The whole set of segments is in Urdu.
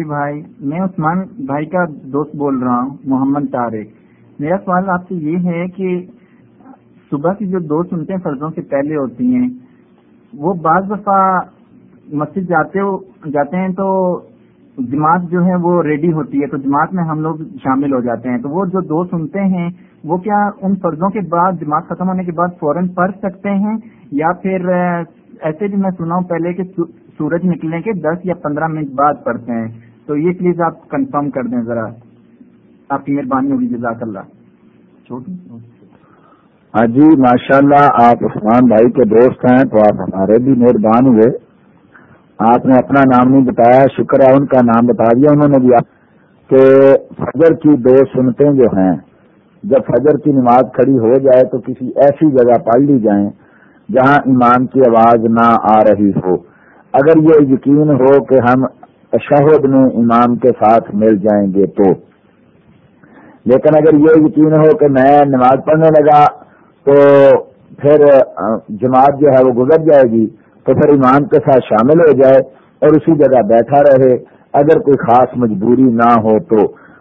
مفتی بھائی، میں عثمان بھائی کا دوست بول رہا ہوں، محمد طارق۔ میرا سوال آپ سے یہ ہے کہ صبح کی جو دو سنتے ہیں فرضوں سے پہلے ہوتی ہیں، وہ بعض دفعہ مسجد جاتے ہو، جاتے ہیں تو جماعت جو ہے وہ ریڈی ہوتی ہے، تو جماعت میں ہم لوگ شامل ہو جاتے ہیں۔ تو وہ جو دو سنتے ہیں، وہ کیا ان فرضوں کے بعد، جماعت ختم ہونے کے بعد فوراً پڑھ سکتے ہیں؟ یا پھر ایسے بھی میں سنا ہوں پہلے کہ سورج نکلنے کے دس یا پندرہ منٹ بعد پڑھتے ہیں۔ تو یہ پلیز آپ کنفرم کر دیں ذرا۔ آپ کی مہربانی ہوگی، جزاک اللہ۔ ہاں جی ماشاء اللہ آپ عثمان بھائی کے دوست ہیں تو آپ ہمارے بھی مہربان ہوئے۔ آپ نے اپنا نام نہیں بتایا، شکر ہے، ان کا نام بتا دیا انہوں نے بھی۔ کہ فجر کی دو سنتیں جو ہیں، جب فجر کی نماز کھڑی ہو جائے تو کسی ایسی جگہ پڑھ لی جائیں جہاں امام کی آواز نہ آ رہی ہو۔ اگر یہ یقین ہو کہ ہم تشہد میں امام کے ساتھ مل جائیں گے تو۔ لیکن اگر یہ یقین ہو کہ میں نماز پڑھنے لگا تو پھر جماعت جو ہے وہ گزر جائے گی، تو پھر امام کے ساتھ شامل ہو جائے اور اسی جگہ بیٹھا رہے۔ اگر کوئی خاص مجبوری نہ ہو تو۔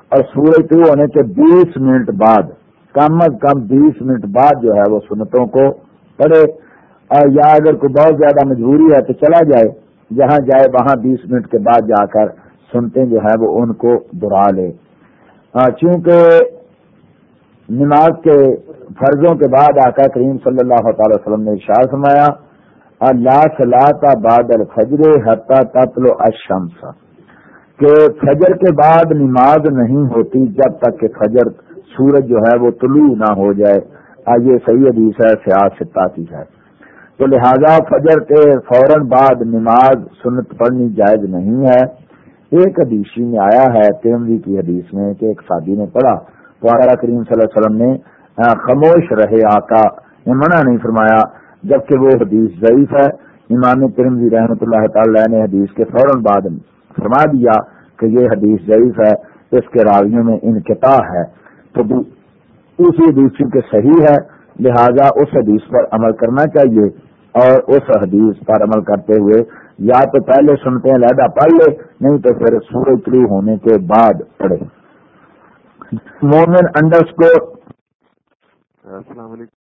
اور سورج طلوع ہونے کے بیس منٹ بعد، کم از کم بیس منٹ بعد جو ہے وہ سنتوں کو پڑھے۔ اور یا اگر کوئی بہت زیادہ مجبوری ہے تو چلا جائے۔ جہاں جائے وہاں بیس منٹ کے بعد جا کر سنتے جو ہے وہ ان کو دہرا لے۔ چونکہ نماز کے فرضوں کے بعد آقا کریم صلی اللہ تعالی وسلم نے اشار فرمایا، اللہ صلاح بادل فجر حتہ تطل الشمس کہ فجر کے بعد نماز نہیں ہوتی جب تک کہ فجر سورج جو ہے وہ طلوع نہ ہو جائے۔ آئیے صحیح حدیث ہے سیاست ستا ہے۔ تو لہذا فجر کے فوراً بعد نماز سنت پڑھنی جائز نہیں ہے۔ ایک حدیثی میں آیا ہے تیمری کی حدیث میں کہ ایک شادی نے پڑھا۔ تو آرا کریم صلی اللہ علیہ وسلم نے خاموش رہے آقا نے منع نہیں فرمایا، جبکہ وہ حدیث ضعیف ہے۔ امام ترمزی رحمۃ اللہ تعالی نے حدیث کے فوراً بعد فرما دیا کہ یہ حدیث ضعیف ہے، اس کے راویوں میں انقطاع ہے۔ تو اسی حدیث کے صحیح ہے، لہذا اس حدیث پر عمل کرنا چاہیے۔ اور اس حدیث پر عمل کرتے ہوئے یا تو پہلے سنتے ہیں لہدا پڑھ لے، نہیں تو پھر سورج طلوع ہونے کے بعد پڑھے۔ مومن انڈر اسکور السلام علیکم۔